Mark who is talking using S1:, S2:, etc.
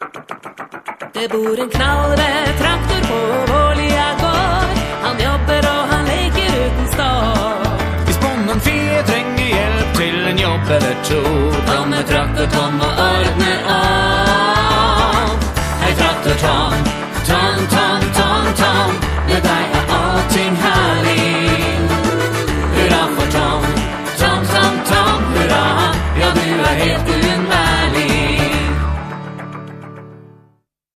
S1: Det bor en knallrød traktor på Vålia gård. Han jobber og han leker uten stopp.
S2: Hvis bonden Fie trenger hjelp til en jobb eller to,
S1: Kommer Traktor Tom og ordner opp.
S2: Hei, Traktor Tom,